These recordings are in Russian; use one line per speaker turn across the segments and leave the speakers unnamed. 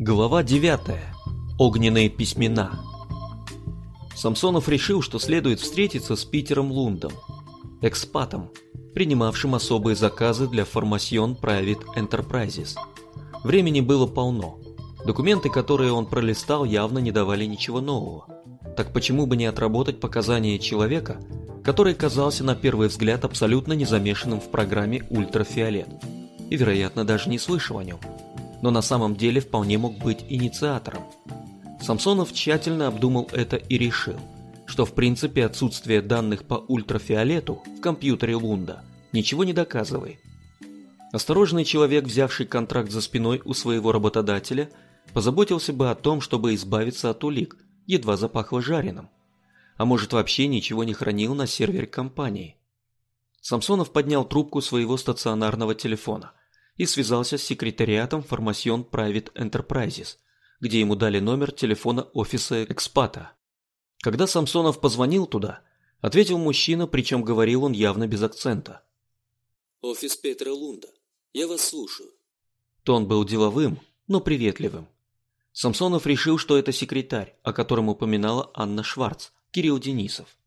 Глава 9. Огненные письмена. Самсонов решил, что следует встретиться с Питером Лундом, экспатом, принимавшим особые заказы для Formation Private Enterprises. Времени было полно. Документы, которые он пролистал, явно не давали ничего нового. Так почему бы не отработать показания человека, который казался на первый взгляд абсолютно незамешанным в программе «Ультрафиолет» и, вероятно, даже не слышал о нем – но на самом деле вполне мог быть инициатором. Самсонов тщательно обдумал это и решил, что в принципе отсутствие данных по ультрафиолету в компьютере Лунда ничего не доказывает. Осторожный человек, взявший контракт за спиной у своего работодателя, позаботился бы о том, чтобы избавиться от улик, едва запахло жареным. А может вообще ничего не хранил на сервере компании. Самсонов поднял трубку своего стационарного телефона и связался с секретариатом Formation Private Enterprises, где ему дали номер телефона офиса экспата. Когда Самсонов позвонил туда, ответил мужчина, причем говорил он явно без акцента.
«Офис Петра Лунда. Я вас слушаю».
Тон был деловым, но приветливым. Самсонов решил, что это секретарь, о котором упоминала Анна Шварц, Кирилл Денисов.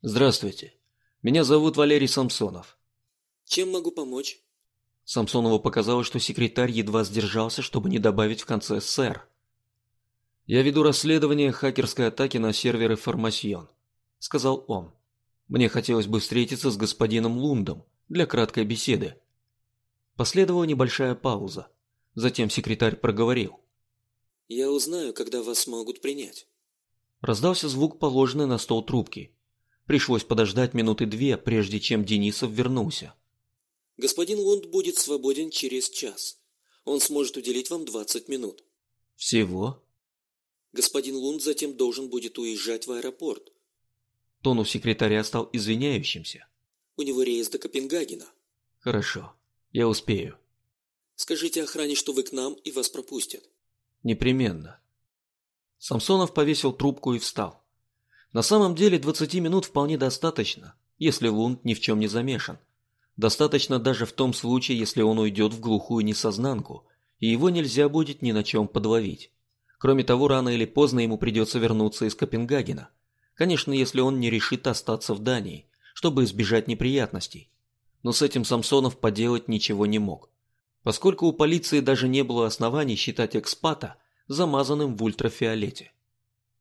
«Здравствуйте. Меня зовут Валерий Самсонов».
«Чем могу помочь?»
Самсонову показалось, что секретарь едва сдержался, чтобы не добавить в конце «сэр». «Я веду расследование хакерской атаки на серверы Формасьон», — сказал он. «Мне хотелось бы встретиться с господином Лундом для краткой беседы». Последовала небольшая пауза. Затем секретарь проговорил.
«Я узнаю, когда вас смогут принять».
Раздался звук, положенный на стол трубки. Пришлось подождать минуты две, прежде чем Денисов вернулся.
Господин Лунд будет свободен через час. Он сможет уделить вам 20 минут.
Всего?
Господин Лунд затем должен будет уезжать в аэропорт.
Тон у секретаря стал извиняющимся.
У него рейс до Копенгагена.
Хорошо, я успею.
Скажите охране, что вы к нам и вас пропустят.
Непременно. Самсонов повесил трубку и встал. На самом деле 20 минут вполне достаточно, если Лунд ни в чем не замешан. Достаточно даже в том случае, если он уйдет в глухую несознанку, и его нельзя будет ни на чем подловить. Кроме того, рано или поздно ему придется вернуться из Копенгагена. Конечно, если он не решит остаться в Дании, чтобы избежать неприятностей. Но с этим Самсонов поделать ничего не мог, поскольку у полиции даже не было оснований считать экспата замазанным в ультрафиолете.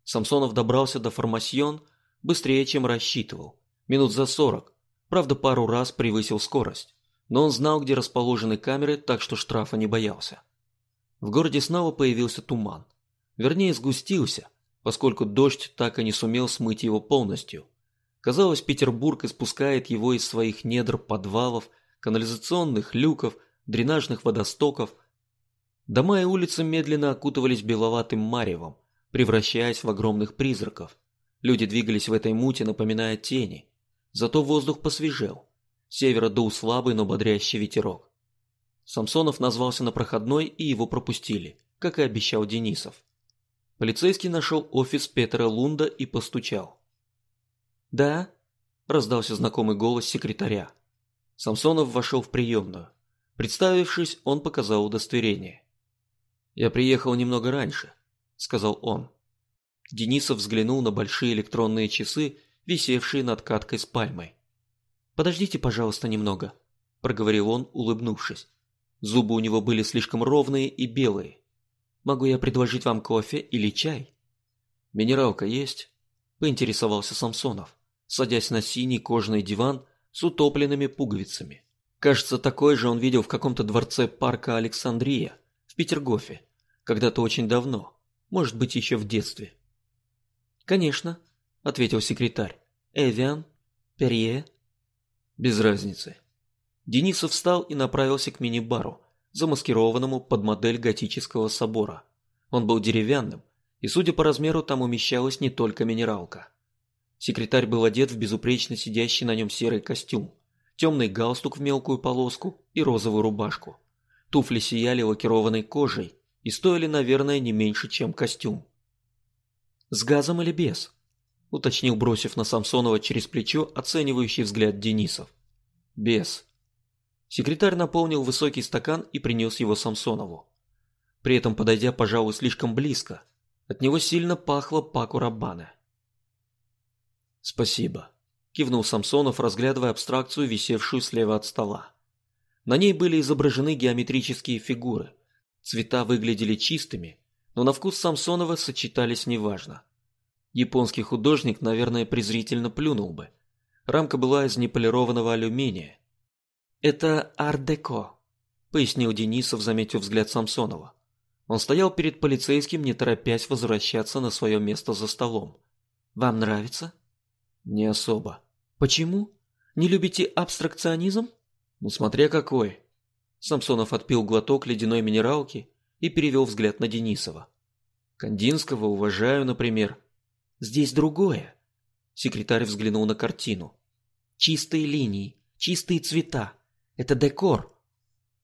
Самсонов добрался до Формасьон быстрее, чем рассчитывал, минут за сорок, Правда, пару раз превысил скорость, но он знал, где расположены камеры, так что штрафа не боялся. В городе снова появился туман. Вернее, сгустился, поскольку дождь так и не сумел смыть его полностью. Казалось, Петербург испускает его из своих недр подвалов, канализационных люков, дренажных водостоков. Дома и улицы медленно окутывались беловатым маревом, превращаясь в огромных призраков. Люди двигались в этой муте, напоминая тени – Зато воздух посвежел. С севера дул слабый, но бодрящий ветерок. Самсонов назвался на проходной, и его пропустили, как и обещал Денисов. Полицейский нашел офис Петра Лунда и постучал. «Да?» – раздался знакомый голос секретаря. Самсонов вошел в приемную. Представившись, он показал удостоверение. «Я приехал немного раньше», – сказал он. Денисов взглянул на большие электронные часы висевшие над каткой с пальмой. «Подождите, пожалуйста, немного», – проговорил он, улыбнувшись. Зубы у него были слишком ровные и белые. «Могу я предложить вам кофе или чай?» «Минералка есть?» – поинтересовался Самсонов, садясь на синий кожаный диван с утопленными пуговицами. Кажется, такой же он видел в каком-то дворце парка Александрия в Петергофе, когда-то очень давно, может быть, еще в детстве. «Конечно», – ответил секретарь. «Эвиан? Перье?» «Без разницы». Денисов встал и направился к мини-бару, замаскированному под модель готического собора. Он был деревянным, и, судя по размеру, там умещалась не только минералка. Секретарь был одет в безупречно сидящий на нем серый костюм, темный галстук в мелкую полоску и розовую рубашку. Туфли сияли лакированной кожей и стоили, наверное, не меньше, чем костюм. «С газом или без?» Уточнил, бросив на Самсонова через плечо оценивающий взгляд Денисов. Без. Секретарь наполнил высокий стакан и принес его Самсонову. при этом подойдя, пожалуй, слишком близко. От него сильно пахло паку Раббана. «Спасибо», – кивнул Самсонов, разглядывая абстракцию, висевшую слева от стола. На ней были изображены геометрические фигуры. Цвета выглядели чистыми, но на вкус Самсонова сочетались неважно. Японский художник, наверное, презрительно плюнул бы. Рамка была из неполированного алюминия. «Это ар-деко», – пояснил Денисов, заметив взгляд Самсонова. Он стоял перед полицейским, не торопясь возвращаться на свое место за столом. «Вам нравится?» «Не особо». «Почему? Не любите абстракционизм?» «Ну, смотря какой». Самсонов отпил глоток ледяной минералки и перевел взгляд на Денисова. «Кандинского уважаю, например». «Здесь другое». Секретарь взглянул на картину. «Чистые линии, чистые цвета. Это декор».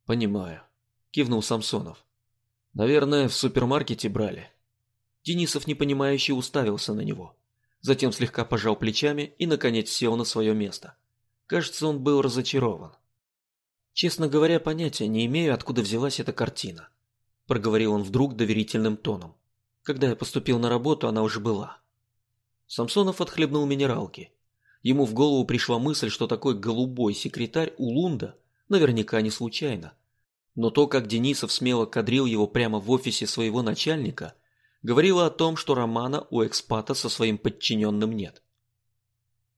«Понимаю», – кивнул Самсонов. Наверное, в супермаркете брали. Денисов непонимающе уставился на него. Затем слегка пожал плечами и, наконец, сел на свое место. Кажется, он был разочарован. «Честно говоря, понятия не имею, откуда взялась эта картина», проговорил он вдруг доверительным тоном. «Когда я поступил на работу, она уже была». Самсонов отхлебнул минералки. Ему в голову пришла мысль, что такой голубой секретарь у Лунда наверняка не случайно. Но то, как Денисов смело кадрил его прямо в офисе своего начальника, говорило о том, что романа у экспата со своим подчиненным нет.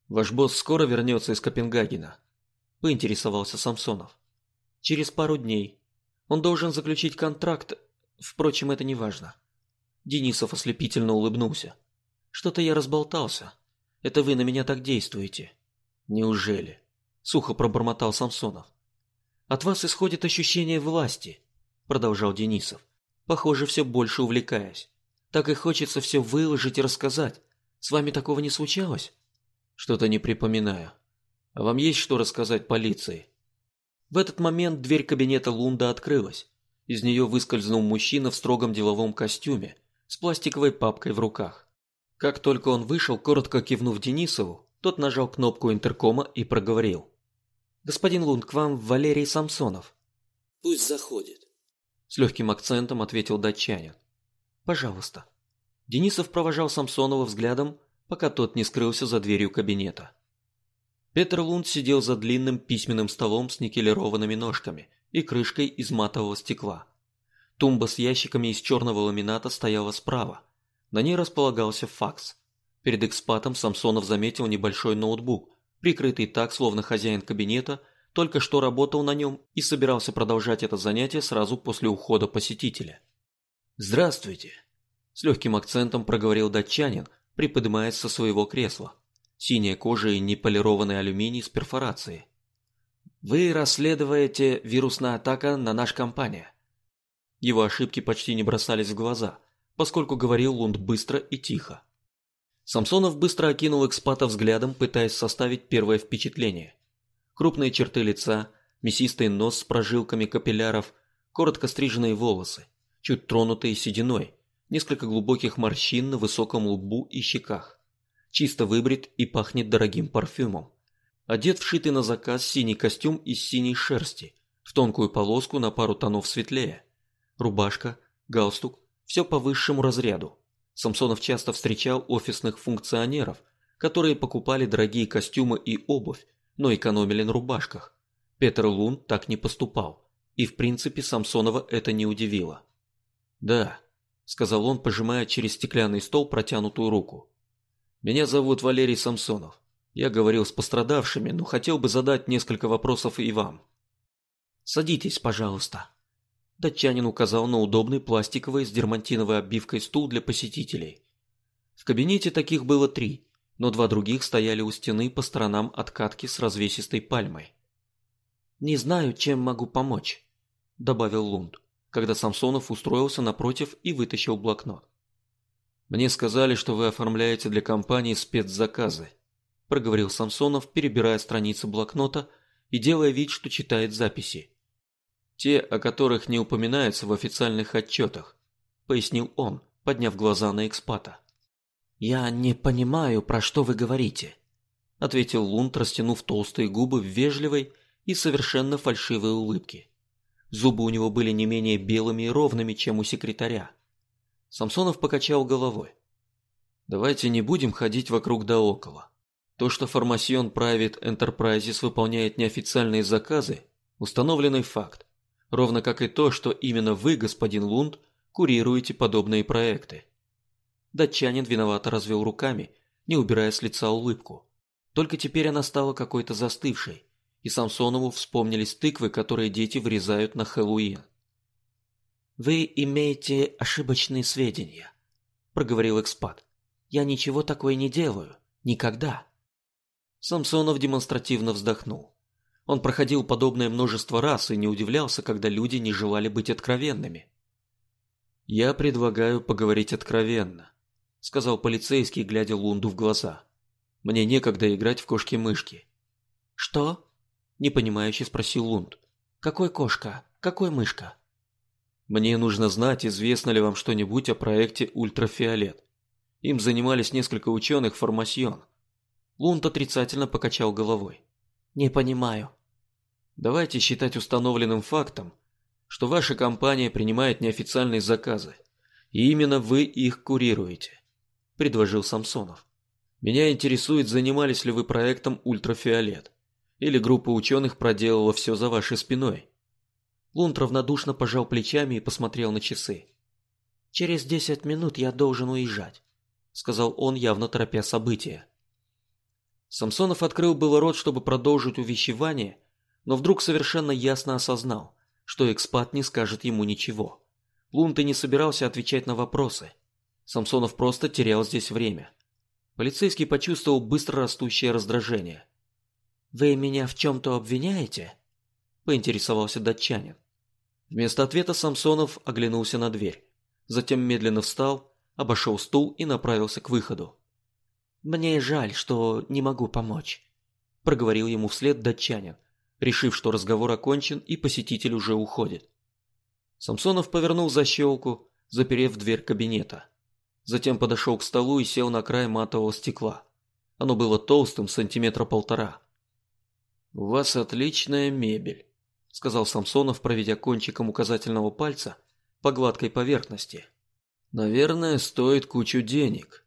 «Ваш босс скоро вернется из Копенгагена?» – поинтересовался Самсонов. «Через пару дней. Он должен заключить контракт, впрочем, это не важно». Денисов ослепительно улыбнулся. «Что-то я разболтался. Это вы на меня так действуете». «Неужели?» – сухо пробормотал Самсонов. От вас исходит ощущение власти, продолжал Денисов, похоже, все больше увлекаясь. Так и хочется все выложить и рассказать. С вами такого не случалось? Что-то не припоминаю. А вам есть что рассказать полиции? В этот момент дверь кабинета Лунда открылась. Из нее выскользнул мужчина в строгом деловом костюме с пластиковой папкой в руках. Как только он вышел, коротко кивнув Денисову, тот нажал кнопку интеркома и проговорил. «Господин Лунд, к вам Валерий Самсонов».
«Пусть заходит», –
с легким акцентом ответил датчанин. «Пожалуйста». Денисов провожал Самсонова взглядом, пока тот не скрылся за дверью кабинета. Петр Лунд сидел за длинным письменным столом с никелированными ножками и крышкой из матового стекла. Тумба с ящиками из черного ламината стояла справа. На ней располагался факс. Перед экспатом Самсонов заметил небольшой ноутбук, прикрытый так, словно хозяин кабинета только что работал на нем и собирался продолжать это занятие сразу после ухода посетителя. «Здравствуйте!» – с легким акцентом проговорил датчанин, приподнимаясь со своего кресла. Синяя кожа и неполированный алюминий с перфорацией. «Вы расследуете вирусная атака на наш компания». Его ошибки почти не бросались в глаза, поскольку говорил Лунд быстро и тихо. Самсонов быстро окинул экспата взглядом, пытаясь составить первое впечатление. Крупные черты лица, мясистый нос с прожилками капилляров, коротко стриженные волосы, чуть тронутые сединой, несколько глубоких морщин на высоком лбу и щеках. Чисто выбрит и пахнет дорогим парфюмом. Одет вшитый на заказ синий костюм из синей шерсти, в тонкую полоску на пару тонов светлее. Рубашка, галстук, все по высшему разряду. Самсонов часто встречал офисных функционеров, которые покупали дорогие костюмы и обувь, но экономили на рубашках. Петр Лун так не поступал, и в принципе Самсонова это не удивило. «Да», – сказал он, пожимая через стеклянный стол протянутую руку. «Меня зовут Валерий Самсонов. Я говорил с пострадавшими, но хотел бы задать несколько вопросов и вам». «Садитесь, пожалуйста», Датчанин указал на удобный пластиковый с дермантиновой обивкой стул для посетителей. В кабинете таких было три, но два других стояли у стены по сторонам от катки с развесистой пальмой. «Не знаю, чем могу помочь», – добавил Лунд, когда Самсонов устроился напротив и вытащил блокнот. «Мне сказали, что вы оформляете для компании спецзаказы», – проговорил Самсонов, перебирая страницы блокнота и делая вид, что читает записи. Те, о которых не упоминается в официальных отчетах, пояснил он, подняв глаза на экспата. «Я не понимаю, про что вы говорите», – ответил Лунд, растянув толстые губы в вежливой и совершенно фальшивой улыбке. Зубы у него были не менее белыми и ровными, чем у секретаря. Самсонов покачал головой. Давайте не будем ходить вокруг да около. То, что Формасьон Private Enterprises выполняет неофициальные заказы, установленный факт. Ровно как и то, что именно вы, господин Лунд, курируете подобные проекты. Датчанин виновато развел руками, не убирая с лица улыбку. Только теперь она стала какой-то застывшей, и Самсонову вспомнились тыквы, которые дети вырезают на Хэллоуин. «Вы имеете ошибочные сведения», – проговорил экспат. «Я ничего такое не делаю. Никогда». Самсонов демонстративно вздохнул. Он проходил подобное множество раз и не удивлялся, когда люди не желали быть откровенными. «Я предлагаю поговорить откровенно», – сказал полицейский, глядя Лунду в глаза. «Мне некогда играть в кошки-мышки». «Что?» – непонимающе спросил Лунд. «Какой кошка? Какой мышка?» «Мне нужно знать, известно ли вам что-нибудь о проекте «Ультрафиолет». Им занимались несколько ученых Формасьон. Лунд отрицательно покачал головой. «Не понимаю». «Давайте считать установленным фактом, что ваша компания принимает неофициальные заказы, и именно вы их курируете», – предложил Самсонов. «Меня интересует, занимались ли вы проектом «Ультрафиолет», или группа ученых проделала все за вашей спиной». Лунд равнодушно пожал плечами и посмотрел на часы. «Через десять минут я должен уезжать», – сказал он, явно торопя события. Самсонов открыл было рот, чтобы продолжить увещевание, но вдруг совершенно ясно осознал, что экспат не скажет ему ничего. Лунд и не собирался отвечать на вопросы. Самсонов просто терял здесь время. Полицейский почувствовал быстро растущее раздражение. «Вы меня в чем-то обвиняете?» – поинтересовался датчанин. Вместо ответа Самсонов оглянулся на дверь. Затем медленно встал, обошел стул и направился к выходу. «Мне жаль, что не могу помочь», – проговорил ему вслед датчанин, решив, что разговор окончен и посетитель уже уходит. Самсонов повернул защелку, заперев дверь кабинета. Затем подошел к столу и сел на край матового стекла. Оно было толстым, сантиметра полтора. «У вас отличная мебель», – сказал Самсонов, проведя кончиком указательного пальца по гладкой поверхности. «Наверное, стоит кучу денег».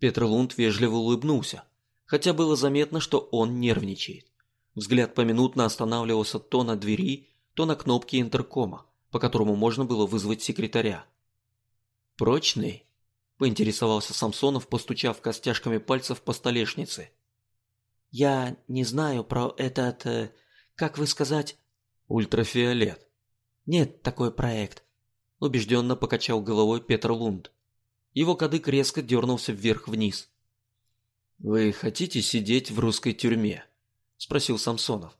Петр Лунд вежливо улыбнулся, хотя было заметно, что он нервничает. Взгляд поминутно останавливался то на двери, то на кнопке интеркома, по которому можно было вызвать секретаря. «Прочный?» – поинтересовался Самсонов, постучав костяшками пальцев по столешнице. «Я не знаю про этот... Э, как вы сказать...» «Ультрафиолет». «Нет такой проект», – убежденно покачал головой Петр Лунд. Его кадык резко дернулся вверх-вниз. «Вы хотите сидеть в русской тюрьме?» – спросил Самсонов.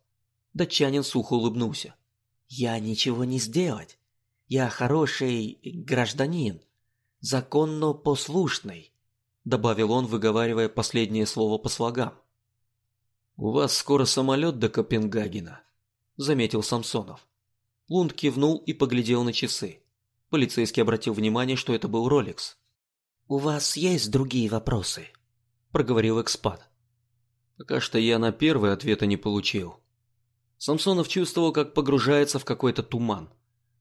Датчанин сухо улыбнулся. «Я ничего не сделать. Я хороший гражданин, законно послушный», – добавил он, выговаривая последнее слово по слогам. «У вас скоро самолет до Копенгагена», – заметил Самсонов. Лунд кивнул и поглядел на часы. Полицейский обратил внимание, что это был Ролекс. «У вас есть другие вопросы?» – проговорил экспат. Пока что я на первый ответа не получил. Самсонов чувствовал, как погружается в какой-то туман.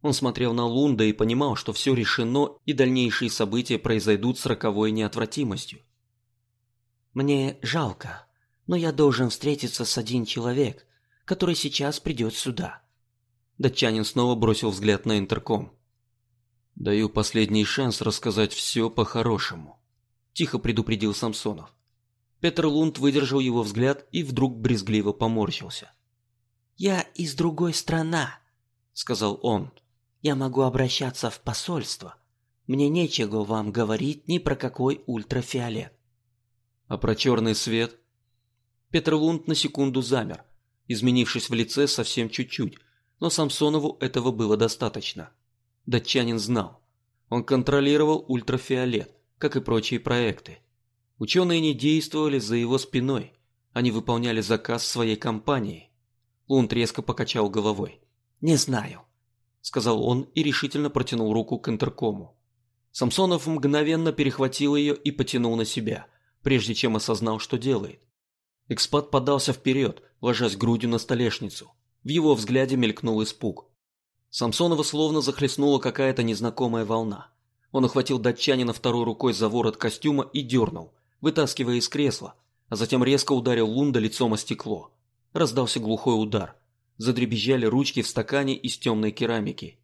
Он смотрел на Лунда и понимал, что все решено и дальнейшие события произойдут с роковой неотвратимостью. «Мне жалко, но я должен встретиться с один человек, который сейчас придет сюда». Датчанин снова бросил взгляд на интерком. «Даю последний шанс рассказать все по-хорошему», – тихо предупредил Самсонов. Петр Лунд выдержал его взгляд и вдруг брезгливо поморщился. «Я из другой страны», — сказал он. «Я могу обращаться в посольство. Мне нечего вам говорить ни про какой ультрафиолет». «А про черный свет?» Петр Лунд на секунду замер, изменившись в лице совсем чуть-чуть, но Самсонову этого было достаточно. Датчанин знал. Он контролировал ультрафиолет, как и прочие проекты. Ученые не действовали за его спиной, они выполняли заказ своей компании. Лунд резко покачал головой. «Не знаю», – сказал он и решительно протянул руку к интеркому. Самсонов мгновенно перехватил ее и потянул на себя, прежде чем осознал, что делает. Экспат подался вперед, ложась грудью на столешницу. В его взгляде мелькнул испуг. Самсонова словно захлестнула какая-то незнакомая волна. Он охватил датчанина второй рукой за ворот костюма и дернул, вытаскивая из кресла, а затем резко ударил Лунда лицом о стекло. Раздался глухой удар. Задребезжали ручки в стакане из темной керамики.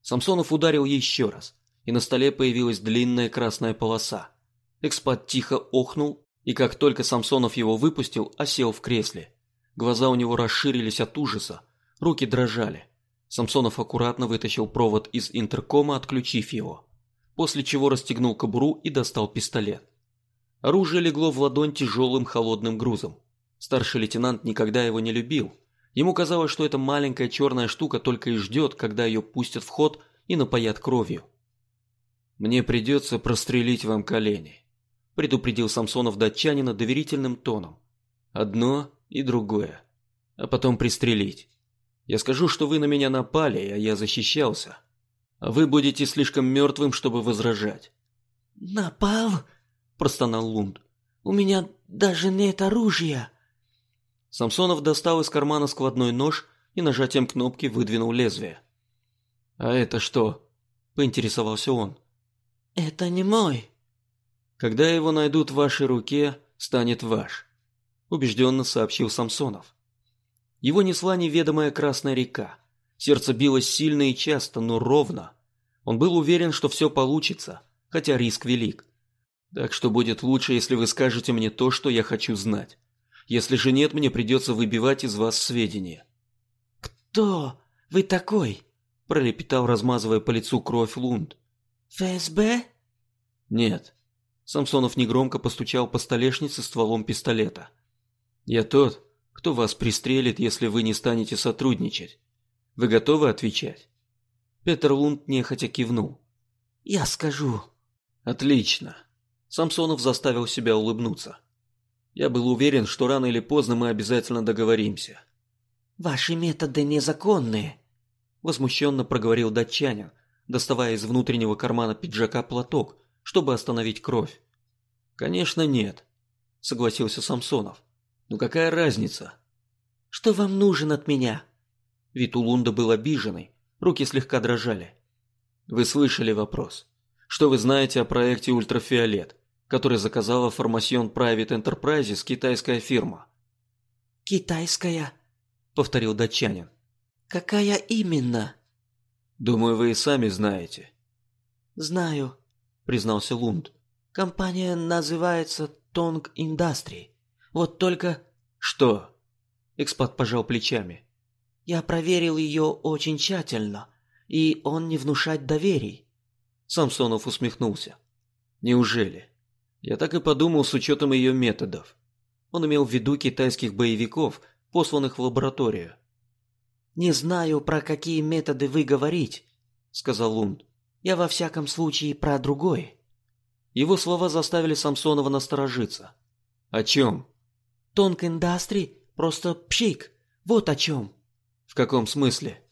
Самсонов ударил еще раз, и на столе появилась длинная красная полоса. Экспат тихо охнул, и как только Самсонов его выпустил, осел в кресле. Глаза у него расширились от ужаса, руки дрожали. Самсонов аккуратно вытащил провод из интеркома, отключив его. После чего расстегнул кобуру и достал пистолет. Оружие легло в ладонь тяжелым холодным грузом. Старший лейтенант никогда его не любил. Ему казалось, что эта маленькая черная штука только и ждет, когда ее пустят в ход и напоят кровью. «Мне придется прострелить вам колени», – предупредил Самсонов датчанина доверительным тоном. «Одно и другое. А потом пристрелить. Я скажу, что вы на меня напали, а я защищался. А вы будете слишком мертвым, чтобы возражать».
«Напал?» – простонал Лунд. «У меня даже нет оружия».
Самсонов достал из кармана складной нож и нажатием кнопки выдвинул лезвие. «А это что?» – поинтересовался он.
«Это не мой».
«Когда его найдут в вашей руке, станет ваш», – убежденно сообщил Самсонов. Его несла неведомая Красная река. Сердце билось сильно и часто, но ровно. Он был уверен, что все получится, хотя риск велик. Так что будет лучше, если вы скажете мне то, что я хочу знать. Если же нет, мне придется выбивать из вас сведения».
«Кто вы такой?» – пролепетал, размазывая по лицу кровь Лунд. «ФСБ?»
«Нет». Самсонов негромко постучал по столешнице стволом пистолета. «Я тот, кто вас пристрелит, если вы не станете сотрудничать. Вы готовы отвечать?» Петр Лунд нехотя кивнул.
«Я скажу».
«Отлично». Самсонов заставил себя улыбнуться. Я был уверен, что рано или поздно мы обязательно договоримся.
Ваши методы незаконные, возмущенно проговорил датчанин, доставая из внутреннего кармана пиджака платок, чтобы остановить кровь. Конечно, нет, согласился Самсонов. Но какая разница? Что вам нужен от меня?
Вид у Лунда был обиженный, руки слегка дрожали. Вы слышали вопрос. Что вы знаете о проекте Ультрафиолет? который заказала Formation Private Enterprises китайская фирма.
«Китайская?»
– повторил датчанин.
«Какая именно?»
«Думаю, вы и сами знаете».
«Знаю», – признался Лунд. «Компания называется Tong Industry. Вот только...»
«Что?» – экспат пожал плечами.
«Я проверил ее очень тщательно, и он не внушать доверий».
Самсонов усмехнулся. «Неужели?» Я так и подумал с учетом ее методов. Он имел в виду китайских боевиков, посланных в лабораторию.
«Не знаю, про какие методы вы говорите», — сказал Лунд. «Я во всяком случае про другой».
Его слова заставили Самсонова насторожиться. «О чем?»
«Тонк индастри просто пшик. Вот о чем».
«В каком смысле?»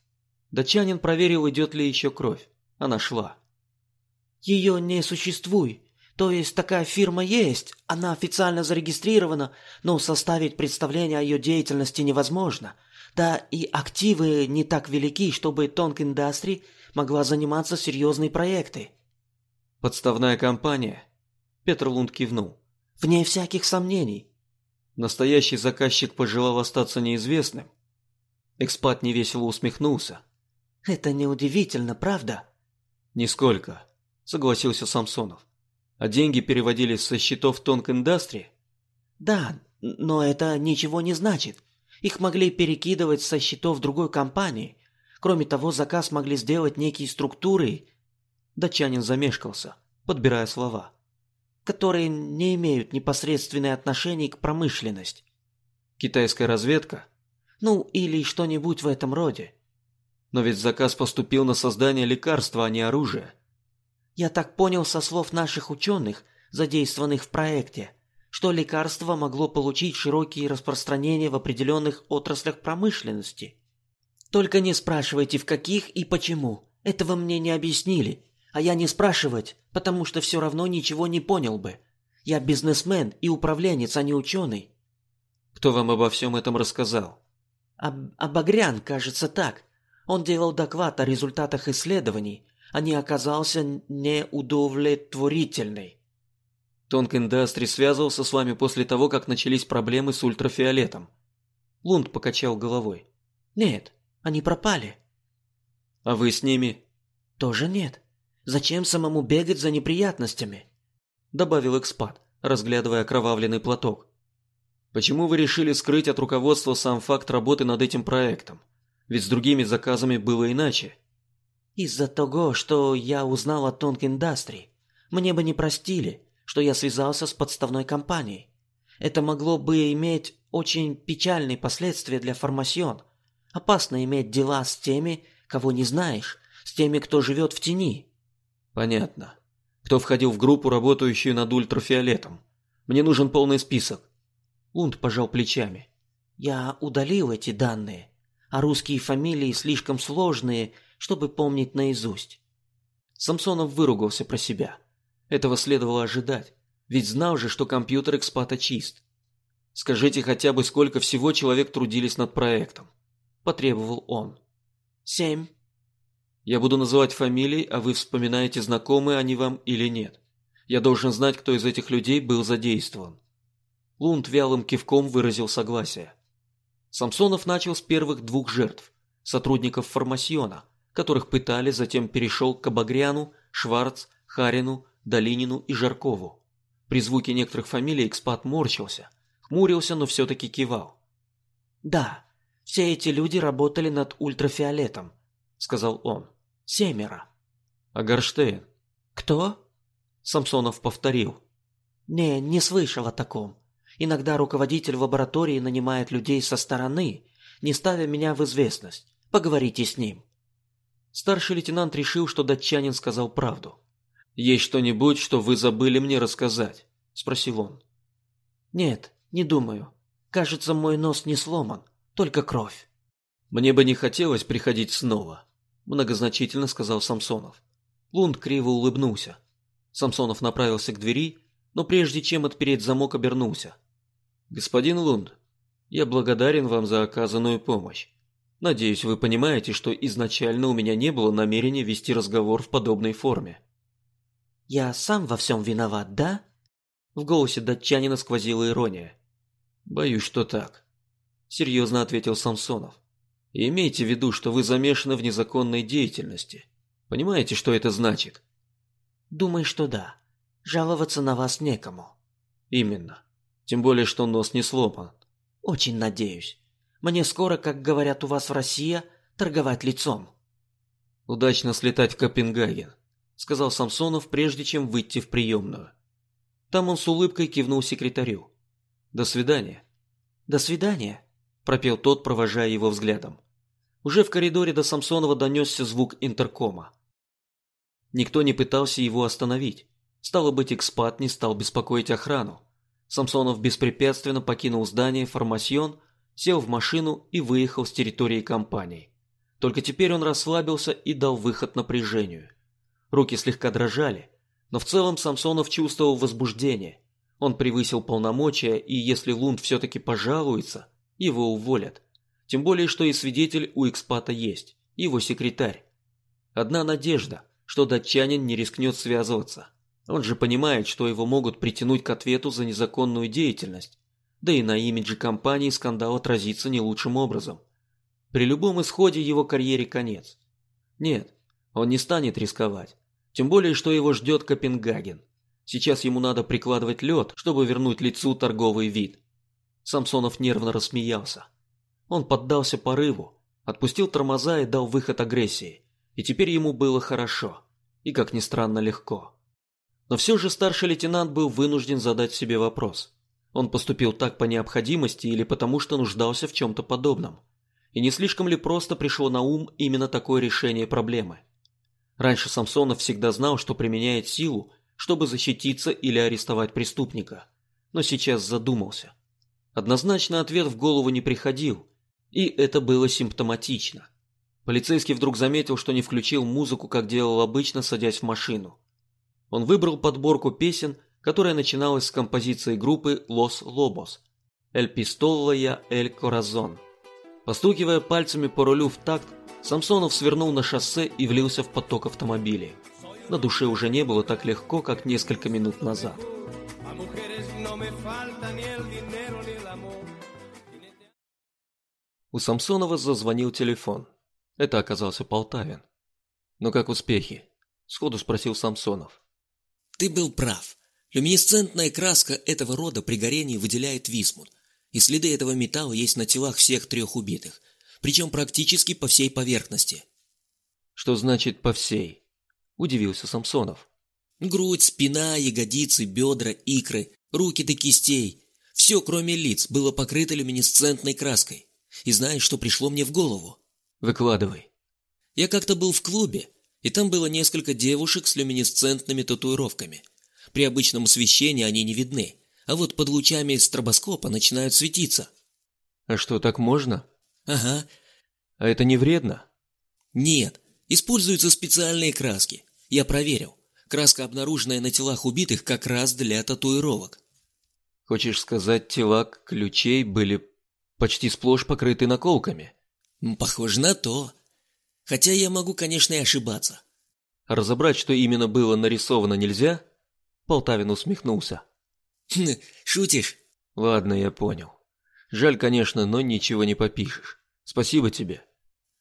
Датчанин проверил, идет ли еще кровь. Она шла.
«Ее не существует. То есть такая фирма есть, она официально зарегистрирована, но составить представление о ее деятельности невозможно. Да и активы не так велики, чтобы Тонк Индастри могла заниматься серьезной проектой.
Подставная компания? Петр Лунд кивнул.
Вне всяких сомнений.
Настоящий заказчик пожелал остаться неизвестным. Экспат невесело усмехнулся.
Это неудивительно, правда?
Нисколько, согласился Самсонов. А деньги переводились со счетов Тонк Индастри?
Да, но это ничего не значит. Их могли перекидывать со счетов другой компании. Кроме того, заказ могли сделать некие структуры. Датчанин замешкался, подбирая слова, которые не имеют непосредственной отношения к промышленности.
Китайская разведка?
Ну, или что-нибудь в этом роде.
Но ведь заказ поступил на создание лекарства, а не оружия.
Я так понял со слов наших ученых, задействованных в проекте, что лекарство могло получить широкие распространения в определенных отраслях промышленности. Только не спрашивайте, в каких и почему. Этого мне не объяснили. А я не спрашивать, потому что все равно ничего не понял бы. Я бизнесмен и управленец, а не ученый.
Кто вам обо всем этом рассказал?
Об Обогрян, кажется, так. Он делал доклад о результатах исследований, а не оказался неудовлетворительный.
Тонк Индастри связывался с вами после того, как начались проблемы с ультрафиолетом. Лунд покачал головой.
Нет, они пропали.
А вы с ними?
Тоже нет. Зачем самому бегать за неприятностями? Добавил экспат, разглядывая окровавленный платок.
Почему вы решили скрыть от руководства сам факт работы над этим проектом? Ведь с другими заказами было иначе.
Из-за того, что я узнал о Тонк Индастри, мне бы не простили, что я связался с подставной компанией. Это могло бы иметь очень печальные последствия для Формасьон. Опасно иметь дела с теми, кого не знаешь, с теми, кто живет в тени.
Понятно. Кто входил в группу, работающую над ультрафиолетом? Мне нужен полный список.
Лунд пожал плечами. Я удалил эти данные, а русские фамилии слишком сложные, чтобы помнить наизусть.
Самсонов выругался про себя. Этого следовало ожидать, ведь знал же, что компьютер экспата чист. Скажите хотя бы, сколько всего человек трудились над проектом, потребовал он.
Семь.
Я буду называть фамилии, а вы вспоминаете, знакомы они вам или нет. Я должен знать, кто из этих людей был задействован. Лунд вялым кивком выразил согласие. Самсонов начал с первых двух жертв, сотрудников Формасьона, которых пытали, затем перешел к Абагряну, Шварц, Харину, Долинину и Жаркову. При звуке некоторых фамилий экспат морщился, хмурился, но все-таки кивал.
«Да, все эти люди работали над ультрафиолетом», — сказал он. «Семеро».
«А Горштейн?»
«Кто?»
Самсонов повторил.
«Не, не слышал о таком. Иногда руководитель лаборатории нанимает людей со стороны, не ставя меня в известность. Поговорите с ним.
Старший лейтенант решил, что датчанин сказал правду. Есть что-нибудь, что вы забыли мне рассказать? спросил он.
Нет, не думаю. Кажется, мой нос не сломан, только кровь.
Мне бы не хотелось приходить снова, многозначительно сказал Самсонов. Лунд криво улыбнулся. Самсонов направился к двери, но прежде чем отпереть замок, обернулся. Господин Лунд, я благодарен вам за оказанную помощь. Надеюсь, вы понимаете, что изначально у меня не было намерения вести разговор в подобной форме.
Я сам во всем виноват, да?
В голосе датчанина сквозила ирония. Боюсь, что так, серьезно ответил Самсонов. И имейте в виду, что вы замешаны в незаконной деятельности. Понимаете, что это значит?
Думаю, что да. Жаловаться на вас некому.
Именно. Тем более, что нос не сломан.
Очень надеюсь. Мне скоро, как говорят у вас в России, торговать лицом.
Удачно слетать в Копенгаген, сказал Самсонов, прежде чем выйти в приемную. Там он с улыбкой кивнул секретарю. До свидания.
До свидания,
пропел тот, провожая его взглядом. Уже в коридоре до Самсонова донесся звук интеркома. Никто не пытался его остановить. Стало быть, экспат не стал беспокоить охрану. Самсонов беспрепятственно покинул здание «Формасьон», сел в машину и выехал с территории компании. Только теперь он расслабился и дал выход напряжению. Руки слегка дрожали, но в целом Самсонов чувствовал возбуждение. Он превысил полномочия, и если Лунд все-таки пожалуется, его уволят. Тем более, что и свидетель у экспата есть, его секретарь. Одна надежда, что датчанин не рискнет связываться. Он же понимает, что его могут притянуть к ответу за незаконную деятельность. Да и на имидже компании скандал отразится не лучшим образом. При любом исходе его карьере конец. Нет, он не станет рисковать. Тем более, что его ждет Копенгаген. Сейчас ему надо прикладывать лед, чтобы вернуть лицу торговый вид. Самсонов нервно рассмеялся. Он поддался порыву, отпустил тормоза и дал выход агрессии. И теперь ему было хорошо. И, как ни странно, легко. Но все же старший лейтенант был вынужден задать себе вопрос. Он поступил так по необходимости или потому, что нуждался в чем-то подобном? И не слишком ли просто пришло на ум именно такое решение проблемы? Раньше Самсонов всегда знал, что применяет силу, чтобы защититься или арестовать преступника. Но сейчас задумался. Однозначно ответ в голову не приходил, и это было симптоматично. Полицейский вдруг заметил, что не включил музыку, как делал обычно, садясь в машину. Он выбрал подборку песен, которая начиналась с композиции группы Lobos «El Pistola y El Corazón». Постукивая пальцами по рулю в такт, Самсонов свернул на шоссе и влился в поток автомобилей. На душе уже не было так легко, как несколько минут назад. У Самсонова зазвонил телефон. Это оказался Полтавин. «Ну как успехи?» – сходу спросил Самсонов.
«Ты был прав. Люминесцентная краска этого рода при горении выделяет висмут, и следы этого металла есть на телах всех трех убитых, причем практически по всей поверхности».
«Что значит «по всей»?» – удивился Самсонов.
«Грудь, спина, ягодицы, бедра, икры, руки до кистей – все, кроме лиц, было покрыто люминесцентной краской. И знаешь, что пришло мне в голову?
Выкладывай.
Я как-то был в клубе, и там было несколько девушек с люминесцентными татуировками. При обычном освещении они не видны, а вот под лучами стробоскопа начинают светиться.
А что, так можно?
Ага.
А это не вредно?
Нет, используются специальные краски. Я проверил. Краска, обнаруженная на телах убитых, как раз для татуировок.
Хочешь сказать, тела ключей были почти сплошь покрыты наколками?
Похоже на то. Хотя я могу, конечно, и ошибаться.
Разобрать, что именно было нарисовано, нельзя? Полтавин усмехнулся.
Хм, шутишь?
Ладно, я понял. Жаль, конечно, но ничего не попишешь. Спасибо тебе.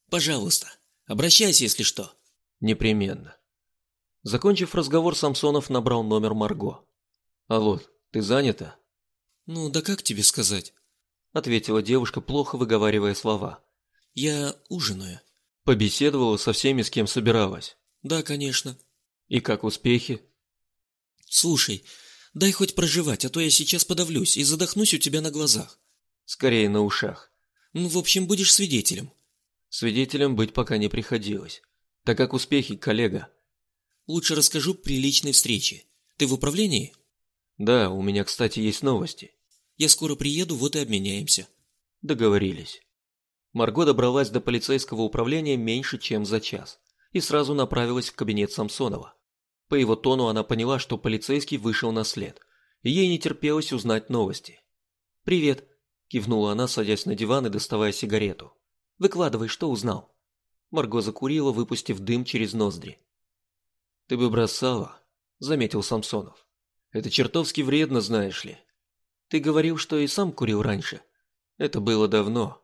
Пожалуйста, обращайся, если что.
Непременно. Закончив разговор, Самсонов набрал номер Марго. Алло, ты занята?
Ну, да как тебе сказать?
Ответила девушка, плохо выговаривая слова.
Я ужинаю.
Побеседовала со всеми, с кем собиралась.
Да, конечно.
И как успехи?
Слушай, дай хоть проживать, а то я сейчас подавлюсь и задохнусь у тебя на глазах.
Скорее на ушах.
Ну, в общем, будешь свидетелем.
Свидетелем быть пока не приходилось. Так как успехи, коллега?
Лучше расскажу при личной встрече. Ты в управлении?
Да, у меня, кстати, есть новости.
Я скоро приеду, вот и обменяемся.
Договорились. Марго добралась до полицейского управления меньше, чем за час, и сразу направилась в кабинет Самсонова. По его тону она поняла, что полицейский вышел на след, и ей не терпелось узнать новости. «Привет», – кивнула она, садясь на диван и доставая сигарету. «Выкладывай, что узнал?» Марго закурила, выпустив дым через ноздри. «Ты бы бросала», – заметил Самсонов. Это чертовски вредно, знаешь ли. Ты говорил, что и сам курил раньше. Это было давно.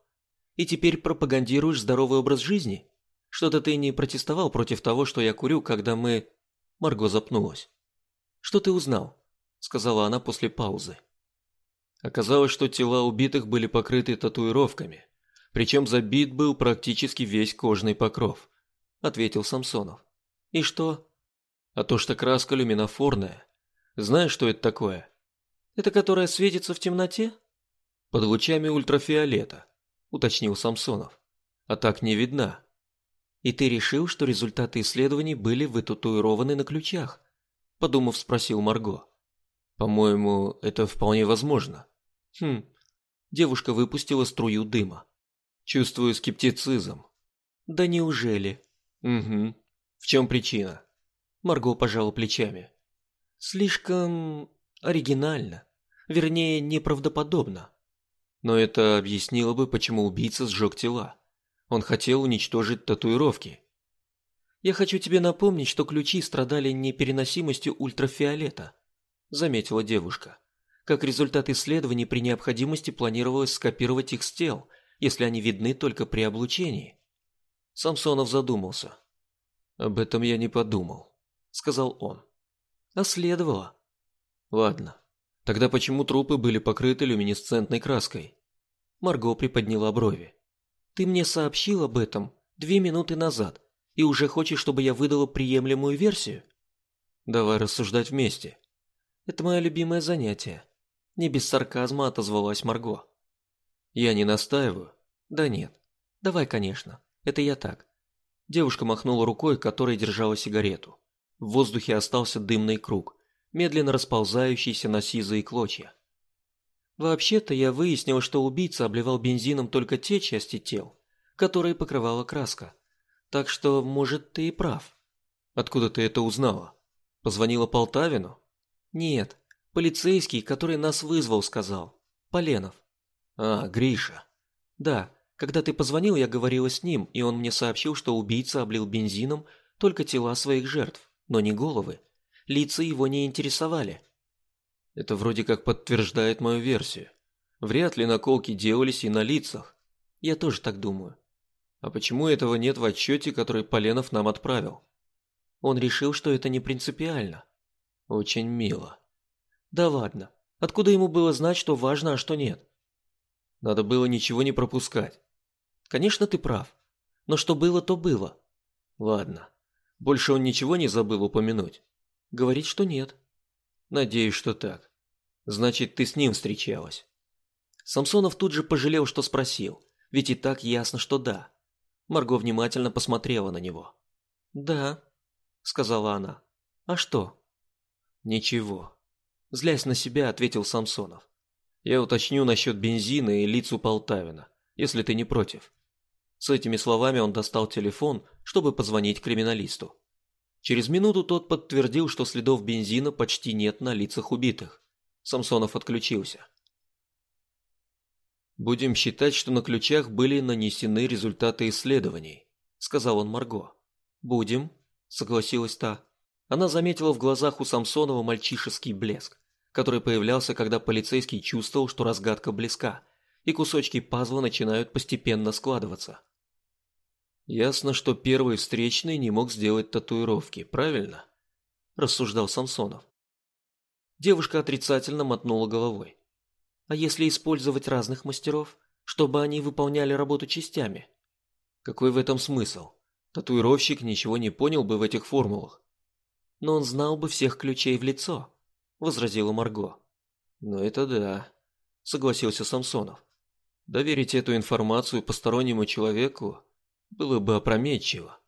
И теперь пропагандируешь здоровый образ жизни? Что-то ты не протестовал против того, что я курю, когда мы...» Марго запнулась. «Что ты узнал?» Сказала она после паузы. Оказалось, что тела убитых были покрыты татуировками. Причем забит был практически весь кожный покров. Ответил Самсонов. «И что?» «А то, что краска люминофорная, знаешь, что это такое? Это которая светится в темноте? Под лучами ультрафиолета, уточнил Самсонов. А так не видна. И ты решил, что результаты исследований были вытатуированы на ключах? Подумав, спросил Марго. По-моему, это вполне возможно. Хм. Девушка выпустила струю дыма. Чувствую скептицизм. Да неужели? Угу. В чем причина? Марго пожала плечами. Слишком оригинально. Вернее, неправдоподобно. Но это объяснило бы, почему убийца сжег тела. Он хотел уничтожить татуировки. «Я хочу тебе напомнить, что ключи страдали непереносимостью ультрафиолета», заметила девушка. Как результат исследований при необходимости планировалось скопировать их с тел, если они видны только при облучении. Самсонов задумался. «Об этом я не подумал», — сказал он. А следовало. Ладно. Тогда почему трупы были покрыты люминесцентной краской? Марго приподняла брови. Ты мне сообщил об этом две минуты назад и уже хочешь, чтобы я выдала приемлемую версию? Давай рассуждать вместе. Это мое любимое занятие. Не без сарказма отозвалась Марго. Я не настаиваю. Да нет. Давай, конечно. Это я так. Девушка махнула рукой, которой держала сигарету. В воздухе остался дымный круг, медленно расползающийся на сизые клочья. Вообще-то я выяснил, что убийца обливал бензином только те части тел, которые покрывала краска. Так что, может, ты и прав. Откуда ты это узнала? Позвонила Полтавину? Нет, полицейский, который нас вызвал, сказал. Поленов. А, Гриша. Да, Когда ты позвонил, я говорила с ним, и он мне сообщил, что убийца облил бензином только тела своих жертв, но не головы. Лица его не интересовали. Это вроде как подтверждает мою версию. Вряд ли наколки делались и на лицах. Я тоже так думаю. А почему этого нет в отчете, который Поленов нам отправил? Он решил, что это не принципиально. Очень мило. Да ладно. Откуда ему было знать, что важно, а что нет? Надо было ничего не пропускать. Конечно, ты прав. Но что было, то было. Ладно. Больше он ничего не забыл упомянуть. Говорит, что нет. Надеюсь, что так. Значит, ты с ним встречалась. Самсонов тут же пожалел, что спросил, ведь и так ясно, что да. Марго внимательно посмотрела на него. «Да», — сказала она. «А что?» «Ничего». Злясь на себя, ответил Самсонов. «Я уточню насчет бензина и лицу Полтавина, если ты не против». С этими словами он достал телефон, чтобы позвонить криминалисту. Через минуту тот подтвердил, что следов бензина почти нет на лицах убитых. Самсонов отключился. «Будем считать, что на ключах были нанесены результаты исследований», – сказал он Марго. «Будем», – согласилась та. Она заметила в глазах у Самсонова мальчишеский блеск, который появлялся, когда полицейский чувствовал, что разгадка близка, и кусочки пазла начинают постепенно складываться. «Ясно, что первый встречный не мог сделать татуировки, правильно?» – рассуждал Самсонов. Девушка отрицательно мотнула головой. А если использовать разных мастеров, чтобы они выполняли работу частями? Какой в этом смысл? Татуировщик ничего не понял бы в этих формулах. Но он знал бы всех ключей в лицо, возразила Марго. Ну это да, согласился Самсонов. Доверить эту информацию постороннему человеку было бы опрометчиво.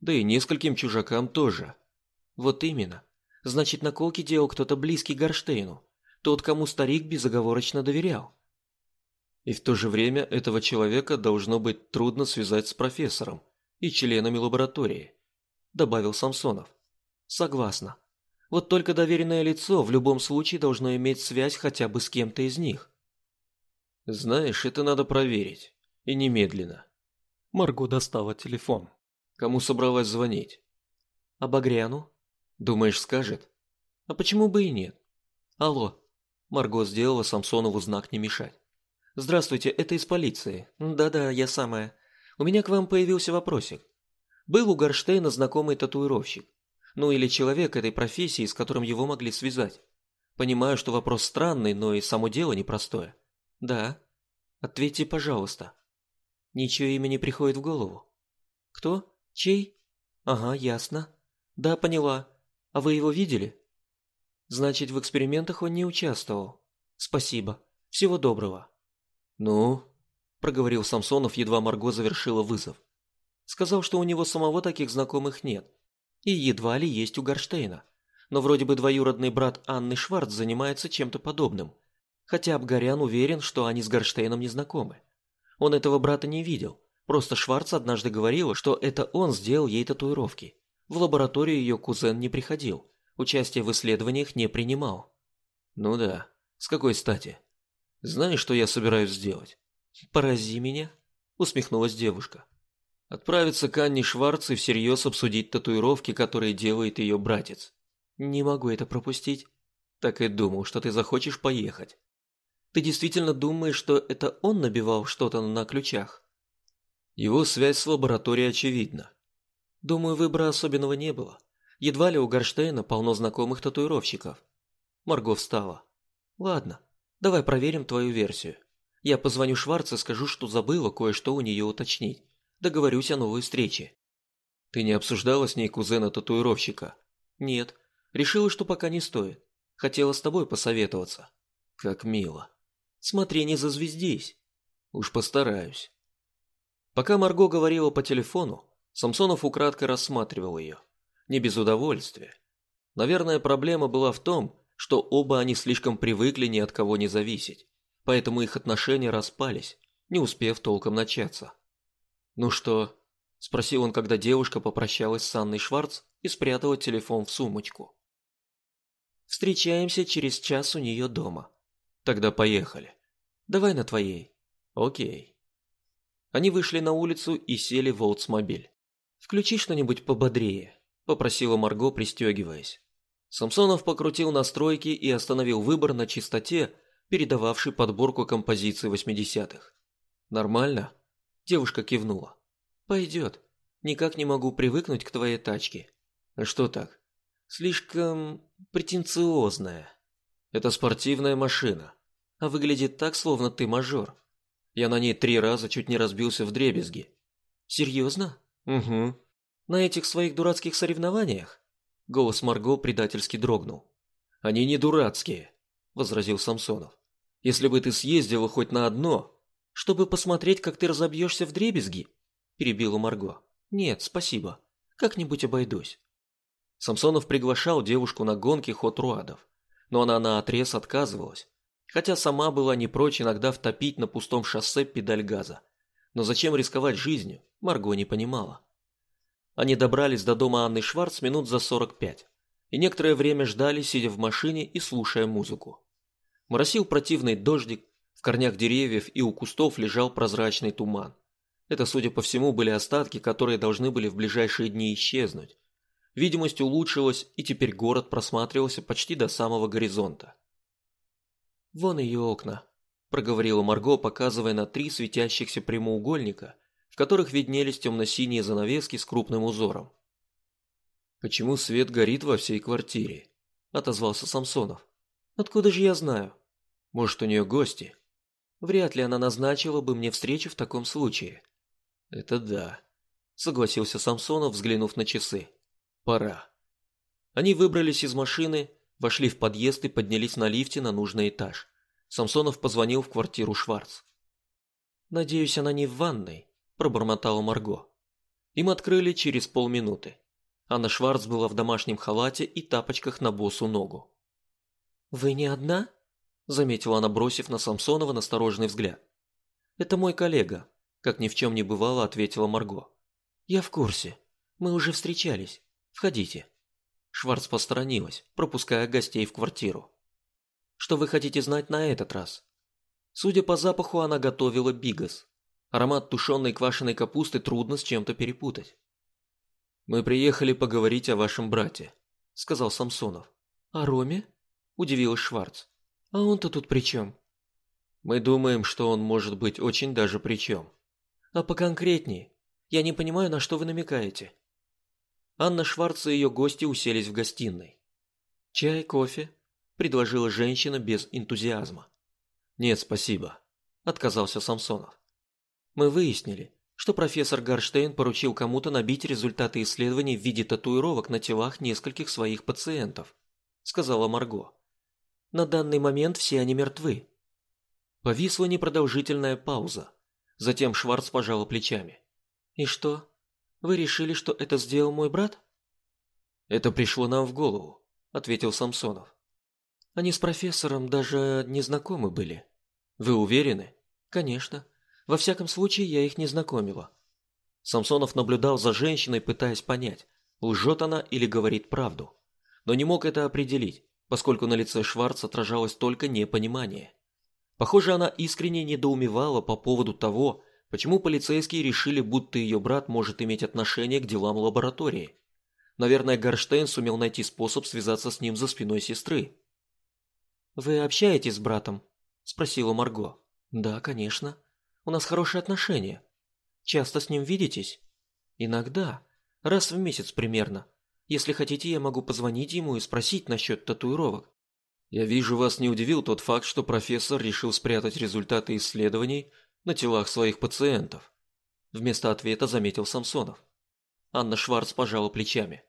Да и нескольким чужакам тоже. Вот именно. Значит, наколки делал кто-то близкий Горштейну. Тот, кому старик безоговорочно доверял. И в то же время этого человека должно быть трудно связать с профессором и членами лаборатории, добавил Самсонов. Согласна. Вот только доверенное лицо в любом случае должно иметь связь хотя бы с кем-то из них. Знаешь, это надо проверить. И немедленно. Марго достала телефон. Кому собралась звонить? Обогряну. Думаешь, скажет? А почему бы и нет? Алло. Марго сделала Самсонову знак не мешать. Здравствуйте, это из полиции. Да-да, я самая. У меня к вам появился вопросик. Был у Горштейна знакомый татуировщик. Ну или человек этой профессии, с которым его могли связать. Понимаю, что вопрос странный, но и само дело непростое. Да. Ответьте, пожалуйста. Ничего имя не приходит в голову. Кто? Чей? Ага, ясно. Да, поняла. А вы его видели? Значит, в экспериментах он не участвовал. Спасибо. Всего доброго. Ну, проговорил Самсонов, едва Марго завершила вызов. Сказал, что у него самого таких знакомых нет. И едва ли есть у Горштейна. Но вроде бы двоюродный брат Анны Шварц занимается чем-то подобным. Хотя Абгарян уверен, что они с Горштейном не знакомы. Он этого брата не видел. Просто Шварц однажды говорила, что это он сделал ей татуировки. В лабораторию ее кузен не приходил, участие в исследованиях не принимал. Ну да, с какой стати? Знаешь, что я собираюсь сделать? Порази меня, усмехнулась девушка. Отправиться к Анне Шварц и всерьез обсудить татуировки, которые делает ее братец. Не могу это пропустить. Так и думал, что ты захочешь поехать. Ты действительно думаешь, что это он набивал что-то на ключах? Его связь с лабораторией очевидна. Думаю, выбора особенного не было. Едва ли у Горштейна полно знакомых татуировщиков. Марго встала. Ладно, давай проверим твою версию. Я позвоню Шварц и скажу, что забыла кое-что у нее уточнить. Договорюсь о новой встрече. Ты не обсуждала с ней кузена-татуировщика? Нет. Решила, что пока не стоит. Хотела с тобой посоветоваться. Как мило. Смотри, не зазвездись. Уж постараюсь. Пока Марго говорила по телефону, Самсонов украдкой рассматривал ее. Не без удовольствия. Наверное, проблема была в том, что оба они слишком привыкли ни от кого не зависеть, поэтому их отношения распались, не успев толком начаться. «Ну что?» – спросил он, когда девушка попрощалась с Анной Шварц и спрятала телефон в сумочку. «Встречаемся через час у нее дома. Тогда поехали. Давай на твоей. Окей». Они вышли на улицу и сели в Олдсмобиль. «Включи что-нибудь пободрее», – попросила Марго, пристегиваясь. Самсонов покрутил настройки и остановил выбор на чистоте, передававший подборку композиций 80-х. «Нормально?» – девушка кивнула. «Пойдет. Никак не могу привыкнуть к твоей тачке». «А что так?» «Слишком претенциозная. Это спортивная машина, а выглядит так, словно ты мажор. Я на ней три раза чуть не разбился в дребезги. Серьезно? Угу. На этих своих дурацких соревнованиях? Голос Марго предательски дрогнул. Они не дурацкие, возразил Самсонов. Если бы ты съездила хоть на одно, чтобы посмотреть, как ты разобьешься в дребезги, перебила Марго. Нет, спасибо. Как-нибудь обойдусь. Самсонов приглашал девушку на гонки хот руадов, но она наотрез отказывалась хотя сама была не прочь иногда втопить на пустом шоссе педаль газа. Но зачем рисковать жизнью, Марго не понимала. Они добрались до дома Анны Шварц минут за 45 и некоторое время ждали, сидя в машине и слушая музыку. Моросил противный дождик, в корнях деревьев и у кустов лежал прозрачный туман. Это, судя по всему, были остатки, которые должны были в ближайшие дни исчезнуть. Видимость улучшилась, и теперь город просматривался почти до самого горизонта. «Вон ее окна», – проговорила Марго, показывая на три светящихся прямоугольника, в которых виднелись темно-синие занавески с крупным узором. «Почему свет горит во всей квартире?» – отозвался Самсонов. «Откуда же я знаю?» «Может, у нее гости?» «Вряд ли она назначила бы мне встречу в таком случае». «Это да», – согласился Самсонов, взглянув на часы. «Пора». Они выбрались из машины, Вошли в подъезд и поднялись на лифте на нужный этаж. Самсонов позвонил в квартиру Шварц. «Надеюсь, она не в ванной», – пробормотала Марго. Им открыли через полминуты. Анна Шварц была в домашнем халате и тапочках на босу ногу. «Вы не одна?» – заметила она, бросив на Самсонова настороженный взгляд. «Это мой коллега», – как ни в чем не бывало, ответила Марго. «Я в курсе. Мы уже встречались. Входите». Шварц посторонилась, пропуская гостей в квартиру. «Что вы хотите знать на этот раз?» Судя по запаху, она готовила бигас. Аромат тушеной квашеной капусты трудно с чем-то перепутать. «Мы приехали поговорить о вашем брате», — сказал Самсонов. «О Роме?» – удивилась Шварц. «А он-то тут при чем?» «Мы думаем, что он может быть очень даже при чем». «А поконкретнее? Я не понимаю, на что вы намекаете». Анна Шварц и ее гости уселись в гостиной. «Чай, кофе?» – предложила женщина без энтузиазма. «Нет, спасибо», – отказался Самсонов. «Мы выяснили, что профессор Гарштейн поручил кому-то набить результаты исследований в виде татуировок на телах нескольких своих пациентов», – сказала Марго. «На данный момент все они мертвы». Повисла непродолжительная пауза. Затем Шварц пожала плечами. «И что?» Вы решили, что это сделал мой брат? Это пришло нам в голову, ответил Самсонов. Они с профессором даже не знакомы были. Вы уверены? Конечно. Во всяком случае, я их не знакомила. Самсонов наблюдал за женщиной, пытаясь понять, лжет она или говорит правду. Но не мог это определить, поскольку на лице Шварц отражалось только непонимание. Похоже, она искренне недоумевала по поводу того, Почему полицейские решили, будто ее брат может иметь отношение к делам лаборатории? Наверное, Гарштейн сумел найти способ связаться с ним за спиной сестры. «Вы общаетесь с братом?» – спросила Марго. «Да, конечно. У нас хорошие отношения. Часто с ним видитесь?» «Иногда. Раз в месяц примерно. Если хотите, я могу позвонить ему и спросить насчет татуировок». «Я вижу, вас не удивил тот факт, что профессор решил спрятать результаты исследований – на телах своих пациентов. Вместо ответа заметил Самсонов. Анна Шварц пожала плечами.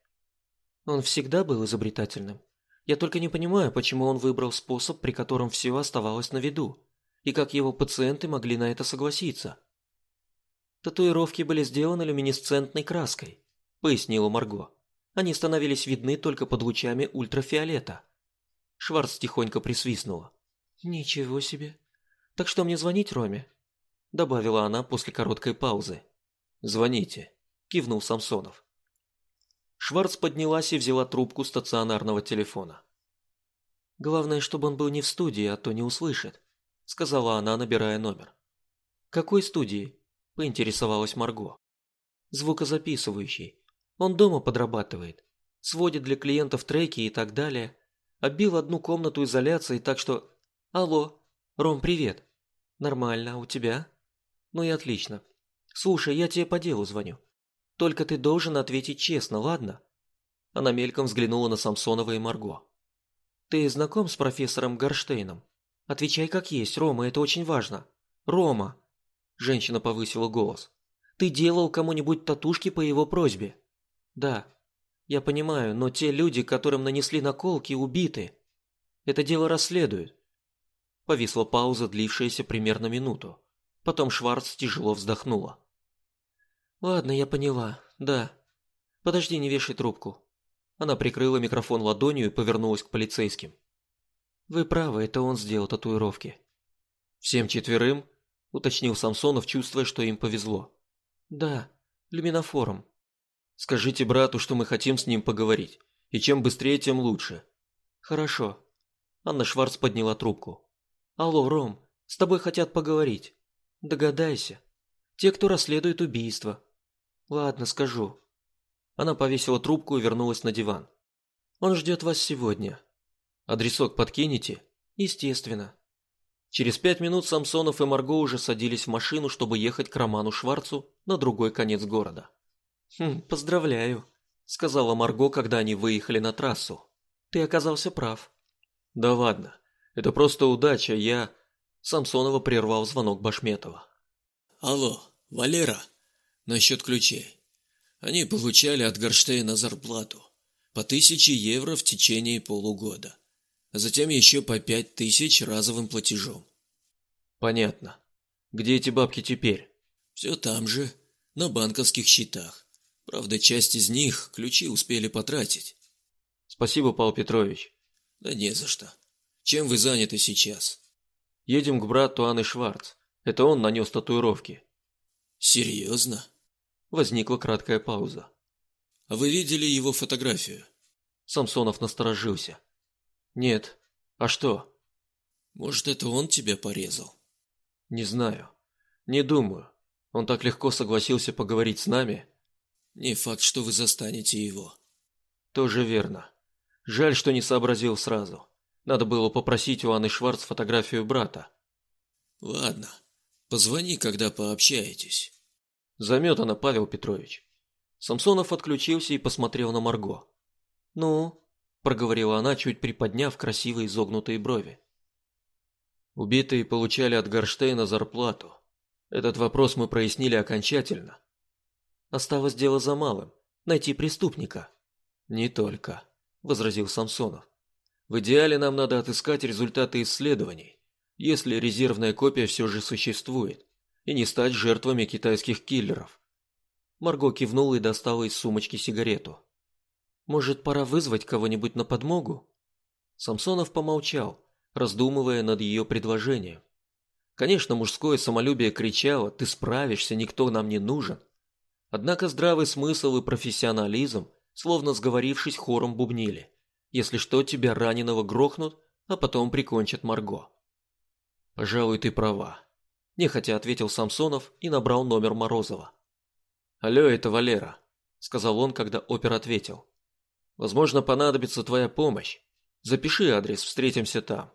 Он всегда был изобретательным. Я только не понимаю, почему он выбрал способ, при котором все оставалось на виду, и как его пациенты могли на это согласиться. Татуировки были сделаны люминесцентной краской, пояснила Марго. Они становились видны только под лучами ультрафиолета. Шварц тихонько присвистнула. Ничего себе. Так что мне звонить Роме? Добавила она после короткой паузы. Звоните, кивнул Самсонов. Шварц поднялась и взяла трубку стационарного телефона. Главное, чтобы он был не в студии, а то не услышит, сказала она, набирая номер. Какой студии? – поинтересовалась Марго. «Звукозаписывающий. Он дома подрабатывает. Сводит для клиентов треки и так далее. Оббил одну комнату изоляции, так что... Алло, Ром, привет. Нормально, а у тебя? Ну и отлично. Слушай, я тебе по делу звоню. Только ты должен ответить честно, ладно? Она мельком взглянула на Самсонова и Марго. Ты знаком с профессором Горштейном? Отвечай как есть, Рома, это очень важно. Рома. Женщина повысила голос. Ты делал кому-нибудь татушки по его просьбе? Да. Я понимаю, но те люди, которым нанесли наколки, убиты. Это дело расследуют. Повисла пауза, длившаяся примерно минуту. Потом Шварц тяжело вздохнула. Ладно, я поняла. Да. Подожди, не вешай трубку. Она прикрыла микрофон ладонью и повернулась к полицейским. Вы правы, это он сделал татуировки. Всем четверым, уточнил Самсонов, чувствуя, что им повезло. Да, люминофором. Скажите брату, что мы хотим с ним поговорить. И чем быстрее, тем лучше. Хорошо. Анна Шварц подняла трубку. Алло, Ром, с тобой хотят поговорить. Догадайся. Те, кто расследует убийство. Ладно, скажу. Она повесила трубку и вернулась на диван. Он ждет вас сегодня. Адресок подкинете? Естественно. Через пять минут Самсонов и Марго уже садились в машину, чтобы ехать к Роману Шварцу на другой конец города. «Хм, поздравляю», – сказала Марго, когда они выехали на трассу. «Ты оказался прав». «Да ладно, это просто удача, я...» Самсонова прервал звонок Башметова.
«Алло, Валера, насчет ключей. Они получали от Горштейна зарплату по тысяче евро в течение полугода, а затем еще по пять тысяч разовым платежом».
«Понятно. Где эти бабки теперь?»
«Все там же, на банковских счетах. Правда, часть из них ключи успели потратить.
Спасибо, Павел Петрович.
Да не за что. Чем вы заняты сейчас?
Едем к брату Анны Шварц. Это он нанес татуировки.
Серьезно?
Возникла краткая пауза.
А вы видели его фотографию?
Самсонов насторожился. Нет. А что?
Может, это он тебя порезал?
Не знаю. Не думаю. Он так легко согласился поговорить с нами.
Не факт, что вы застанете его.
Тоже верно. Жаль, что не сообразил сразу. Надо было попросить у Анны Шварц фотографию брата.
Ладно. Позвони, когда пообщаетесь.
Заметано, Павел Петрович. Самсонов отключился и посмотрел на Марго. «Ну?» – проговорила она, чуть приподняв красивые изогнутые брови. Убитые получали от Горштейна зарплату. Этот вопрос мы прояснили окончательно. Осталось дело за малым – найти преступника. Не только, возразил Самсонов. В идеале нам надо отыскать результаты исследований, если резервная копия все же существует, и не стать жертвами китайских киллеров. Марго кивнула и достала из сумочки сигарету. Может, пора вызвать кого-нибудь на подмогу? Самсонов помолчал, раздумывая над ее предложением. Конечно, мужское самолюбие кричало «Ты справишься, никто нам не нужен», Однако здравый смысл и профессионализм, словно сговорившись хором бубнили. Если что, тебя раненого грохнут, а потом прикончат Марго. Пожалуй, ты права. Нехотя ответил Самсонов и набрал номер Морозова. Алло, это Валера, сказал он, когда опер ответил. Возможно, понадобится твоя помощь. Запиши адрес, встретимся там.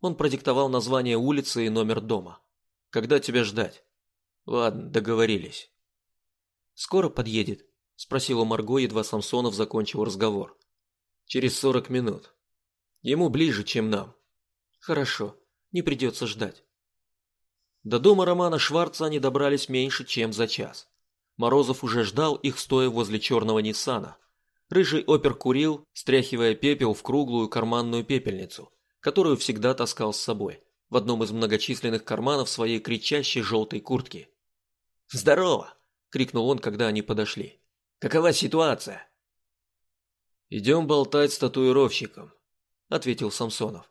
Он продиктовал название улицы и номер дома. Когда тебя ждать? Ладно, договорились. «Скоро подъедет?» – спросила Марго, едва Самсонов закончил разговор. «Через сорок минут. Ему ближе, чем нам». «Хорошо, не придется ждать». До дома Романа Шварца они добрались меньше, чем за час. Морозов уже ждал их, стоя возле черного Ниссана. Рыжий опер курил, стряхивая пепел в круглую карманную пепельницу, которую всегда таскал с собой, в одном из многочисленных карманов своей кричащей желтой куртки. «Здорово!» – крикнул он, когда они подошли. «Какова ситуация?» «Идем болтать с татуировщиком», – ответил Самсонов.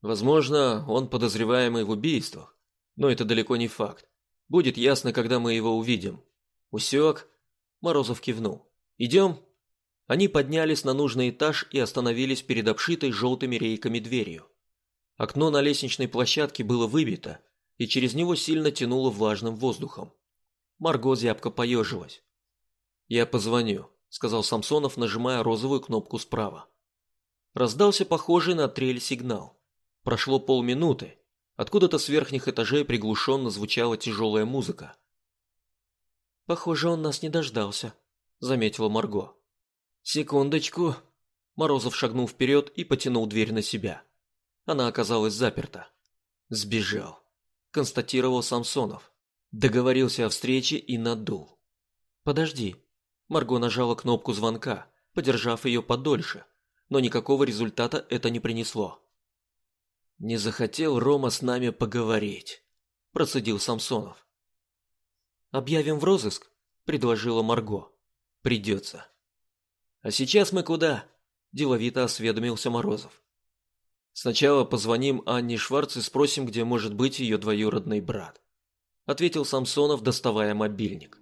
«Возможно, он подозреваемый в убийствах, но это далеко не факт. Будет ясно, когда мы его увидим». «Усек?» – Морозов кивнул. «Идем?» Они поднялись на нужный этаж и остановились перед обшитой желтыми рейками дверью. Окно на лестничной площадке было выбито, и через него сильно тянуло влажным воздухом. Марго зябко поежилась. «Я позвоню», – сказал Самсонов, нажимая розовую кнопку справа. Раздался похожий на трель сигнал. Прошло полминуты. Откуда-то с верхних этажей приглушенно звучала тяжелая музыка.
«Похоже, он нас не дождался», – заметила Марго.
«Секундочку». Морозов шагнул вперед и потянул дверь на себя. Она оказалась заперта. «Сбежал», – констатировал Самсонов. Договорился о встрече и надул.
«Подожди».
Марго нажала кнопку звонка, подержав ее подольше, но никакого результата это не принесло. «Не захотел Рома с нами поговорить», – процедил Самсонов.
«Объявим в розыск?» – предложила Марго.
«Придется». «А сейчас мы куда?» – деловито осведомился Морозов. «Сначала позвоним Анне Шварц и спросим, где может быть ее двоюродный брат», – ответил Самсонов, доставая мобильник.